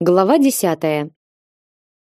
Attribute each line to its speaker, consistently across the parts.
Speaker 1: Глава десятая.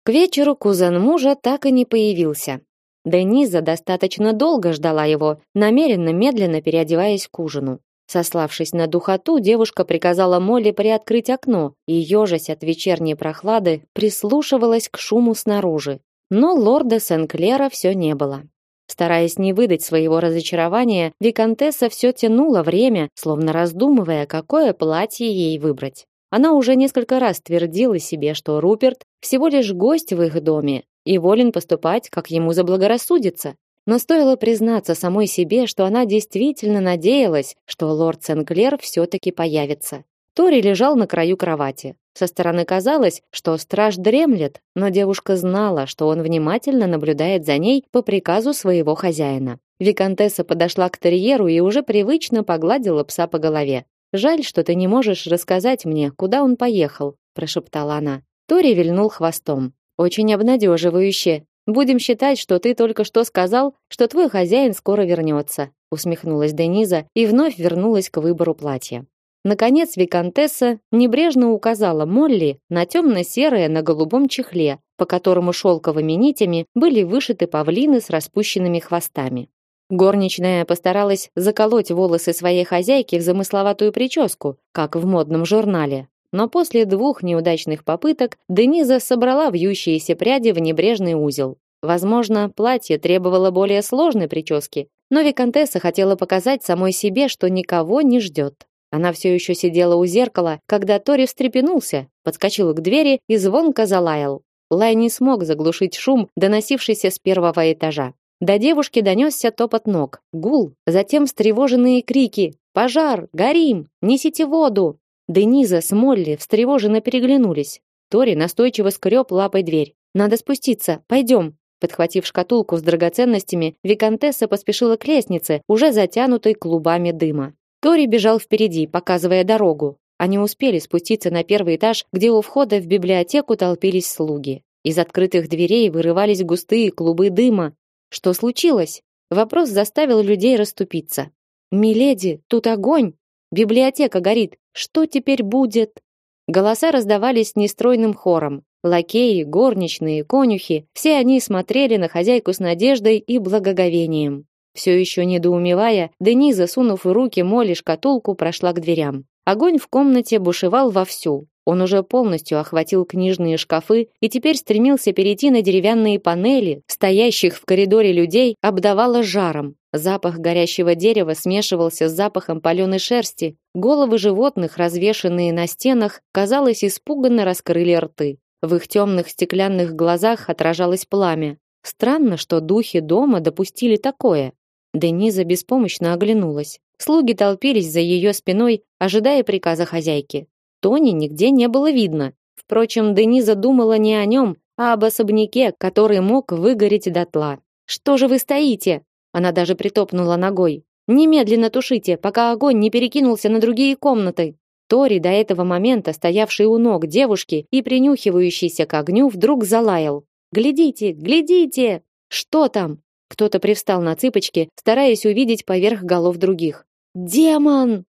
Speaker 1: К вечеру кузен мужа так и не появился. Дениза достаточно долго ждала его, намеренно медленно переодеваясь к ужину. Сославшись на духоту, девушка приказала Молли приоткрыть окно и, ежась от вечерней прохлады, прислушивалась к шуму снаружи. Но лорда Сен-Клера все не было. Стараясь не выдать своего разочарования, виконтесса все тянула время, словно раздумывая, какое платье ей выбрать. Она уже несколько раз твердила себе, что Руперт всего лишь гость в их доме и волен поступать, как ему заблагорассудится. Но стоило признаться самой себе, что она действительно надеялась, что лорд Сенклер все-таки появится. Тори лежал на краю кровати. Со стороны казалось, что страж дремлет, но девушка знала, что он внимательно наблюдает за ней по приказу своего хозяина. Викантесса подошла к терьеру и уже привычно погладила пса по голове. Жаль, что ты не можешь рассказать мне, куда он поехал, прошептала она. Тори вильнул хвостом. Очень обнадеживающе. Будем считать, что ты только что сказал, что твой хозяин скоро вернется», усмехнулась Дениза и вновь вернулась к выбору платья. Наконец виконтесса небрежно указала Молли на темно-серое на голубом чехле, по которому шелковыми нитями были вышиты павлины с распущенными хвостами. Горничная постаралась заколоть волосы своей хозяйки в замысловатую прическу, как в модном журнале. Но после двух неудачных попыток Дениза собрала вьющиеся пряди в небрежный узел. Возможно, платье требовало более сложной прически, но виконтесса хотела показать самой себе, что никого не ждет. Она все еще сидела у зеркала, когда Тори встрепенулся, подскочил к двери и звонко залаял. Лай не смог заглушить шум, доносившийся с первого этажа. До девушки донесся топот ног, гул, затем встревоженные крики: "Пожар! Горим! Несите воду!" Дениза с Молли встревоженно переглянулись. Тори настойчиво скреб лапой дверь. "Надо спуститься. Пойдем!" Подхватив шкатулку с драгоценностями, виконтесса поспешила к лестнице, уже затянутой клубами дыма. Тори бежал впереди, показывая дорогу. Они успели спуститься на первый этаж, где у входа в библиотеку толпились слуги. Из открытых дверей вырывались густые клубы дыма, что случилось? Вопрос заставил людей расступиться. Миледи, тут огонь. Библиотека горит. Что теперь будет? Голоса раздавались нестройным хором. Лакеи, горничные, конюхи, все они смотрели на хозяйку с надеждой и благоговением. Все еще недоумевая, Дениза, сунув в руки Молли шкатулку, прошла к дверям. Огонь в комнате бушевал вовсю. Он уже полностью охватил книжные шкафы и теперь стремился перейти на деревянные панели, стоящих в коридоре людей, обдавало жаром. Запах горящего дерева смешивался с запахом паленой шерсти. Головы животных, развешанные на стенах, казалось, испуганно раскрыли рты. В их темных стеклянных глазах отражалось пламя. Странно, что духи дома допустили такое. Дениза беспомощно оглянулась. Слуги толпились за ее спиной, ожидая приказа хозяйки. Тони нигде не было видно. Впрочем, Дениза думала не о нем, а об особняке, который мог выгореть дотла. Что же вы стоите? Она даже притопнула ногой. Немедленно тушите, пока огонь не перекинулся на другие комнаты. Тори, до этого момента стоявший у ног девушки и принюхивающийся к огню, вдруг залаял. Глядите, глядите! Что там? Кто-то привстал на цыпочки, стараясь увидеть поверх голов других. Демон!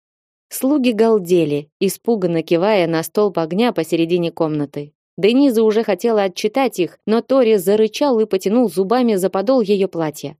Speaker 1: Слуги галдели, испуганно кивая на столб огня посередине комнаты. Дениза уже хотела отчитать их, но Тори зарычал и потянул зубами за подол ее платья.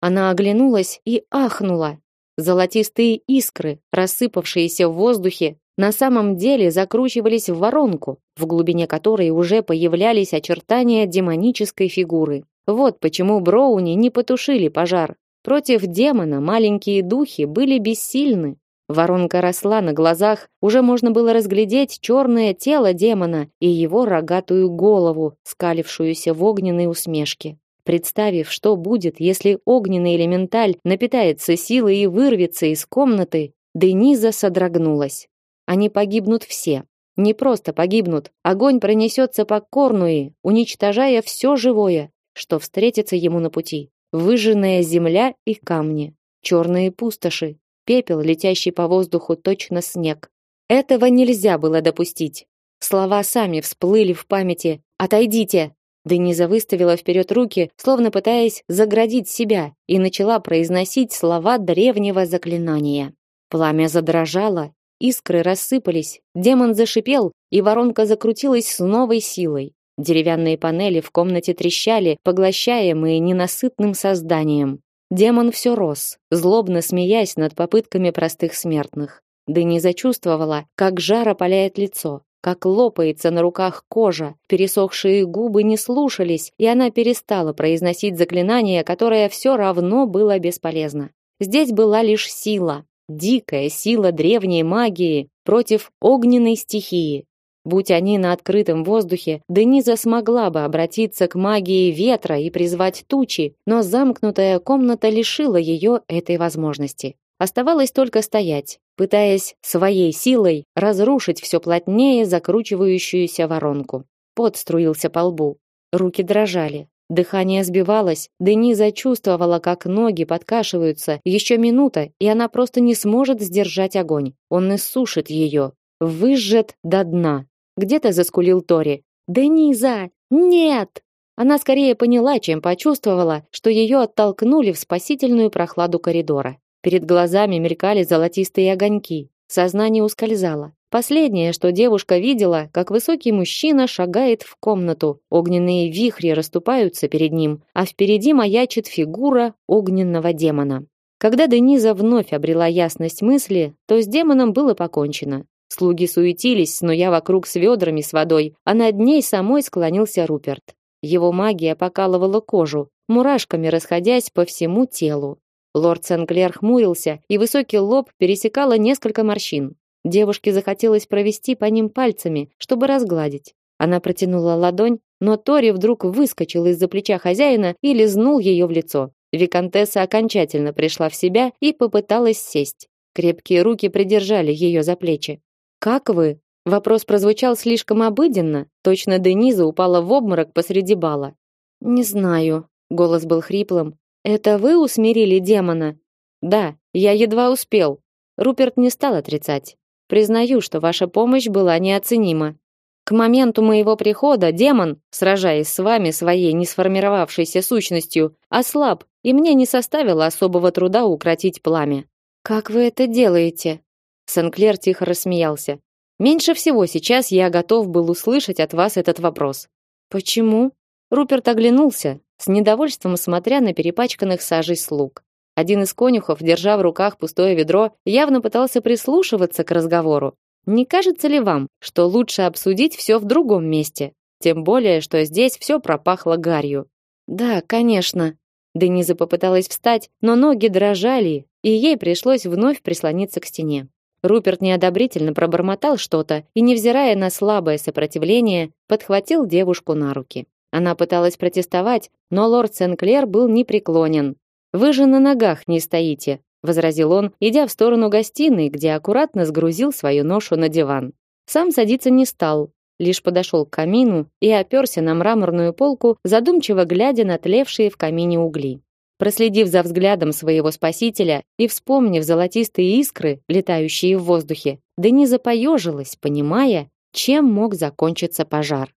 Speaker 1: Она оглянулась и ахнула. Золотистые искры, рассыпавшиеся в воздухе, на самом деле закручивались в воронку, в глубине которой уже появлялись очертания демонической фигуры. Вот почему Броуни не потушили пожар. Против демона маленькие духи были бессильны. Воронка росла на глазах, уже можно было разглядеть черное тело демона и его рогатую голову, скалившуюся в огненной усмешке. Представив, что будет, если огненный элементаль напитается силой и вырвется из комнаты, Дениза содрогнулась. Они погибнут все. Не просто погибнут, огонь пронесется по Корнуи, уничтожая все живое, что встретится ему на пути. Выжженная земля и камни, черные пустоши, пепел, летящий по воздуху точно снег. Этого нельзя было допустить. Слова сами всплыли в памяти. «Отойдите!» Дениза выставила вперед руки, словно пытаясь заградить себя, и начала произносить слова древнего заклинания. Пламя задрожало, искры рассыпались, демон зашипел, и воронка закрутилась с новой силой. Деревянные панели в комнате трещали, поглощаемые ненасытным созданием. Демон все рос, злобно смеясь над попытками простых смертных. Дениза чувствовала, как жар опаляет лицо, как лопается на руках кожа, пересохшие губы не слушались, и она перестала произносить заклинание, которое все равно было бесполезно. Здесь была лишь сила, дикая сила древней магии против огненной стихии. Будь они на открытом воздухе, Дениза смогла бы обратиться к магии ветра и призвать тучи, но замкнутая комната лишила ее этой возможности. Оставалось только стоять, пытаясь своей силой разрушить все плотнее закручивающуюся воронку. Пот струился по лбу, руки дрожали, дыхание сбивалось, Дениза чувствовала, как ноги подкашиваются. Еще минута, и она просто не сможет сдержать огонь. Он иссушит ее, выжжет до дна. Где-то заскулил Тори. «Дениза! Нет!» Она скорее поняла, чем почувствовала, что ее оттолкнули в спасительную прохладу коридора. Перед глазами мелькали золотистые огоньки. Сознание ускользало. Последнее, что девушка видела, как высокий мужчина шагает в комнату. Огненные вихри расступаются перед ним, а впереди маячит фигура огненного демона. Когда Дениза вновь обрела ясность мысли, то с демоном было покончено. Слуги суетились, снуя вокруг с ведрами с водой, а над ней самой склонился Руперт. Его магия покалывала кожу, мурашками расходясь по всему телу. Лорд Сенклер хмурился, и высокий лоб пересекало несколько морщин. Девушке захотелось провести по ним пальцами, чтобы разгладить. Она протянула ладонь, но Тори вдруг выскочил из-за плеча хозяина и лизнул ее в лицо. Викантесса окончательно пришла в себя и попыталась сесть. Крепкие руки придержали ее за плечи. «Как вы?» Вопрос прозвучал слишком обыденно, точно Дениза упала в обморок посреди бала. «Не знаю», — голос был хриплым, это вы усмирили демона? Да, я едва успел. Руперт не стал отрицать. Признаю, что ваша помощь была неоценима. К моменту моего прихода демон, сражаясь с вами своей несформировавшейся сущностью, ослаб, и мне не составило особого труда укротить пламя. Как вы это делаете? Сенклер тихо рассмеялся. Меньше всего сейчас я готов был услышать от вас этот вопрос. Почему? Руперт оглянулся, с недовольством смотря на перепачканных сажей слуг. Один из конюхов, держа в руках пустое ведро, явно пытался прислушиваться к разговору. Не кажется ли вам, что лучше обсудить все в другом месте? Тем более, что здесь все пропахло гарью. Да, конечно. Дениза попыталась встать, но ноги дрожали, и ей пришлось вновь прислониться к стене. Руперт неодобрительно пробормотал что-то и, невзирая на слабое сопротивление, подхватил девушку на руки. Она пыталась протестовать, но лорд Сенклер был непреклонен. Вы же на ногах не стоите, возразил он, идя в сторону гостиной, где аккуратно сгрузил свою ношу на диван. Сам садиться не стал, лишь подошел к камину и оперся на мраморную полку, задумчиво глядя на тлевшие в камине угли. Проследив за взглядом своего спасителя и вспомнив золотистые искры, летающие в воздухе, Дениза поежилась, понимая, чем мог закончиться пожар.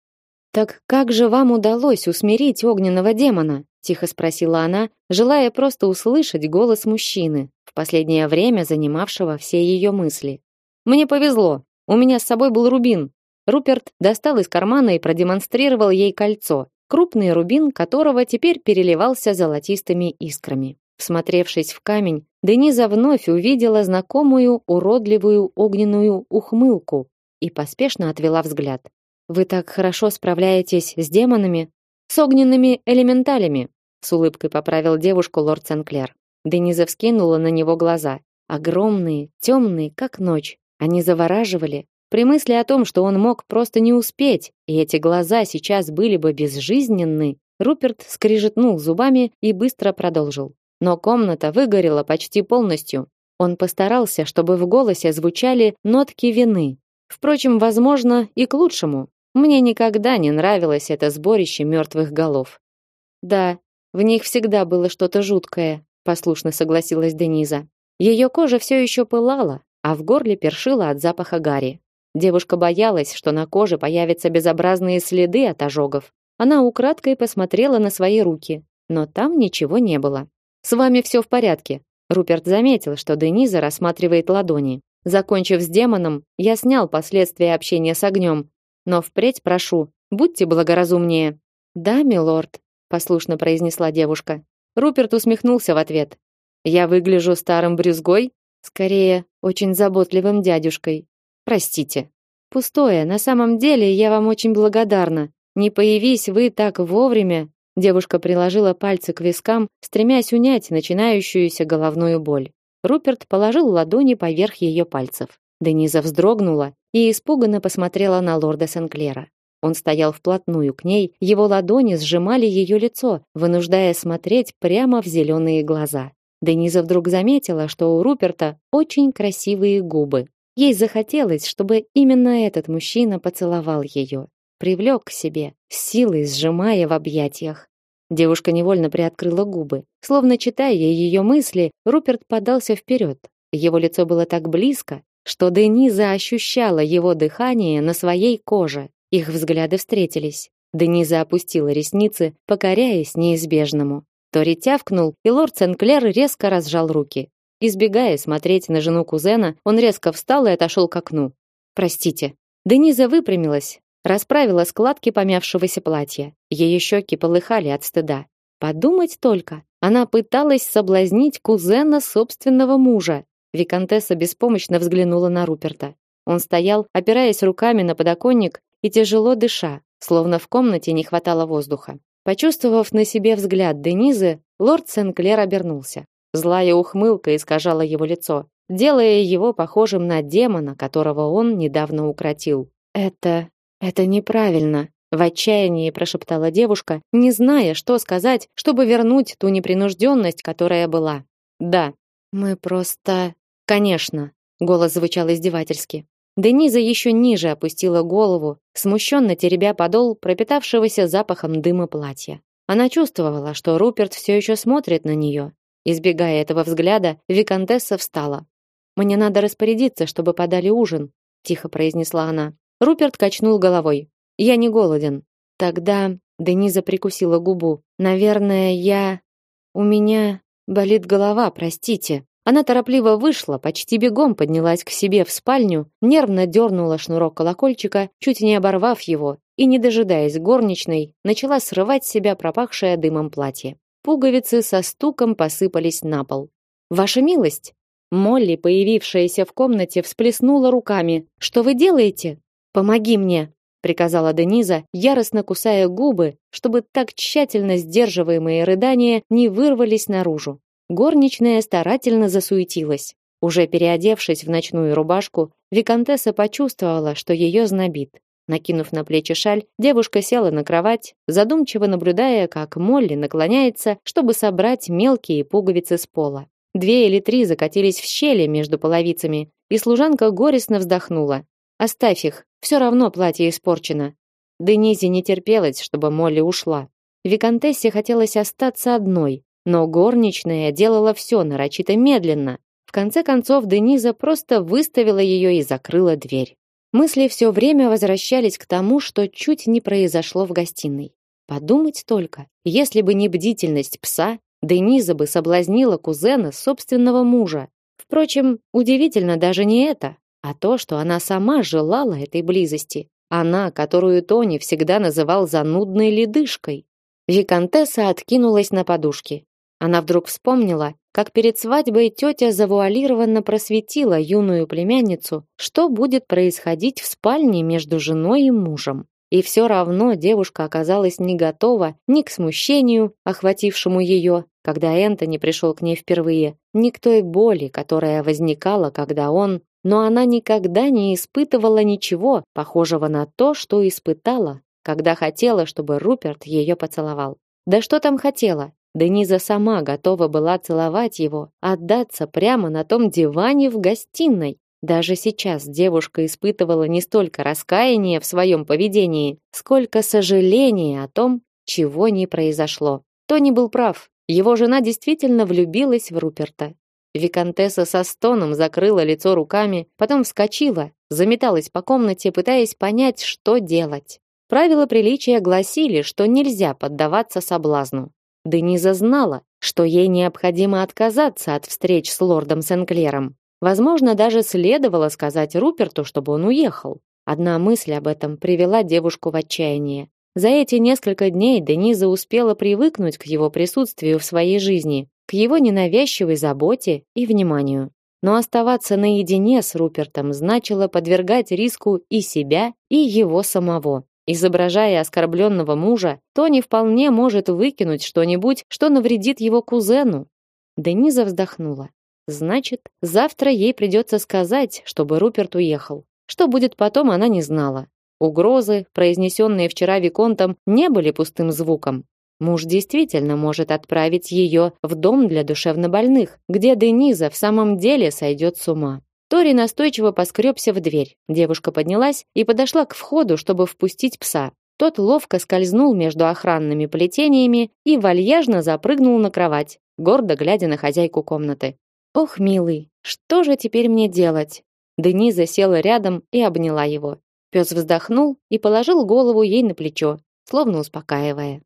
Speaker 1: Так как же вам удалось усмирить огненного демона? тихо спросила она, желая просто услышать голос мужчины, в последнее время занимавшего все ее мысли. Мне повезло. У меня с собой был рубин. Руперт достал из кармана и продемонстрировал ей кольцо, крупный рубин которого теперь переливался золотистыми искрами. Всмотревшись в камень, Дениза вновь увидела знакомую уродливую огненную ухмылку и поспешно отвела взгляд. Вы так хорошо справляетесь с демонами, с огненными элементалями, с улыбкой поправил девушку лорд Сенклер. Дениза вскинула на него глаза, огромные, темные, как ночь. Они завораживали. При мысли о том, что он мог просто не успеть, и эти глаза сейчас были бы безжизненны, Руперт скрижетнул зубами и быстро продолжил. Но комната выгорела почти полностью. Он постарался, чтобы в голосе звучали нотки вины. Впрочем, возможно, и к лучшему. Мне никогда не нравилось это сборище мертвых голов. Да, в них всегда было что-то жуткое, послушно согласилась Дениза. Ее кожа все еще пылала, а в горле першило от запаха гари. Девушка боялась, что на коже появятся безобразные следы от ожогов. Она украдкой посмотрела на свои руки, но там ничего не было. С вами все в порядке. Руперт заметил, что Дениза рассматривает ладони. Закончив с демоном, я снял последствия общения с огнем, но впредь прошу, будьте благоразумнее. Да, милорд, послушно произнесла девушка. Руперт усмехнулся в ответ. Я выгляжу старым брюзгой, скорее, очень заботливым дядюшкой. Простите. Пустое, на самом деле я вам очень благодарна. Не появись вы так вовремя, девушка приложила пальцы к вискам, стремясь унять начинающуюся головную боль. Руперт положил ладони поверх ее пальцев. Дениза вздрогнула и испуганно посмотрела на лорда Сенклера. Он стоял вплотную к ней, его ладони сжимали ее лицо, вынуждая смотреть прямо в зеленые глаза. Дениза вдруг заметила, что у Руперта очень красивые губы. Ей захотелось, чтобы именно этот мужчина поцеловал ее, привлек к себе, силой сжимая в объятиях. Девушка невольно приоткрыла губы. Словно читая ее мысли, Руперт подался вперед. Его лицо было так близко, что Дениза ощущала его дыхание на своей коже. Их взгляды встретились. Дениза опустила ресницы, покоряясь неизбежному. Тори тявкнул, и лорд Сенклер резко разжал руки. Избегая смотреть на жену кузена, он резко встал и отошел к окну. «Простите». Дениза выпрямилась, расправила складки помявшегося платья. Ее щеки полыхали от стыда. Подумать только, она пыталась соблазнить кузена собственного мужа. Викантесса беспомощно взглянула на Руперта. Он стоял, опираясь руками на подоконник и тяжело дыша, словно в комнате не хватало воздуха. Почувствовав на себе взгляд Денизы, лорд Сенклер обернулся. Злая ухмылка искажала его лицо, делая его похожим на демона, которого он недавно укротил. Это это неправильно, в отчаянии прошептала девушка, не зная, что сказать, чтобы вернуть ту непринужденность, которая была. Да, мы просто, конечно, голос звучал издевательски. Дениза еще ниже опустила голову, смущенно теребя подол пропитавшегося запахом дыма платья. Она чувствовала, что Руперт все еще смотрит на нее, Избегая этого взгляда, виконтесса встала. Мне надо распорядиться, чтобы подали ужин, тихо произнесла она. Руперт качнул головой. Я не голоден. Тогда Дениза прикусила губу. Наверное, я у меня болит голова, простите. Она торопливо вышла, почти бегом поднялась к себе в спальню, нервно дернула шнурок колокольчика, чуть не оборвав его, и, не дожидаясь горничной, начала срывать с себя пропахшее дымом платье. Пуговицы со стуком посыпались на пол. Ваша милость, Молли, появившаяся в комнате, всплеснула руками. Что вы делаете? Помоги мне, приказала Дениза, яростно кусая губы, чтобы так тщательно сдерживаемые рыдания не вырвались наружу. Горничная старательно засуетилась. Уже переодевшись в ночную рубашку, виконтесса почувствовала, что ее знобит. Накинув на плечи шаль, девушка села на кровать, задумчиво наблюдая, как Молли наклоняется, чтобы собрать мелкие пуговицы с пола. Две или три закатились в щели между половицами, и служанка горестно вздохнула. «Оставь их, все равно платье испорчено». Денизе не терпелось, чтобы Молли ушла. Викантессе хотелось остаться одной, но горничная делала все нарочито медленно. В конце концов Дениза просто выставила ее и закрыла дверь. Мысли все время возвращались к тому, что чуть не произошло в гостиной. Подумать только, если бы не бдительность пса, Дениза бы соблазнила кузена собственного мужа. Впрочем, удивительно даже не это, а то, что она сама желала этой близости. Она, которую Тони всегда называл занудной ледышкой. Викантесса откинулась на подушки. Она вдруг вспомнила, как перед свадьбой тетя завуалированно просветила юную племянницу, что будет происходить в спальне между женой и мужем. И все равно девушка оказалась не готова ни к смущению, охватившему ее, когда Энтони пришел к ней впервые, ни к той боли, которая возникала, когда он... Но она никогда не испытывала ничего похожего на то, что испытала, когда хотела, чтобы Руперт ее поцеловал. Да что там хотела? Дениза сама готова была целовать его, отдаться прямо на том диване в гостиной. Даже сейчас девушка испытывала не столько раскаяние в своем поведении, сколько сожаление о том, чего не произошло. Тони был прав. Его жена действительно влюбилась в Руперта. Викантесса со стоном закрыла лицо руками, потом вскочила, заметалась по комнате, пытаясь понять, что делать. Правила приличия гласили, что нельзя поддаваться соблазну. Дениза знала, что ей необходимо отказаться от встреч с лордом Сенклером. Возможно, даже следовало сказать Руперту, чтобы он уехал. Одна мысль об этом привела девушку в отчаяние. За эти несколько дней Дениза успела привыкнуть к его присутствию в своей жизни, к его ненавязчивой заботе и вниманию. Но оставаться наедине с Рупертом значило подвергать риску и себя, и его самого. Изображая оскорбленного мужа, Тони вполне может выкинуть что-нибудь, что навредит его кузену. Дениза вздохнула. Значит, завтра ей придется сказать, чтобы Руперт уехал. Что будет потом, она не знала. Угрозы, произнесенные вчера виконтом, не были пустым звуком. Муж действительно может отправить ее в дом для душевнобольных, где Дениза в самом деле сойдет с ума. Тори настойчиво поскребся в дверь. Девушка поднялась и подошла к входу, чтобы впустить пса. Тот ловко скользнул между охранными плетениями и вальяжно запрыгнул на кровать, гордо глядя на хозяйку комнаты. «Ох, милый, что же теперь мне делать?» Дениза села рядом и обняла его. Пес вздохнул и положил голову ей на плечо, словно успокаивая.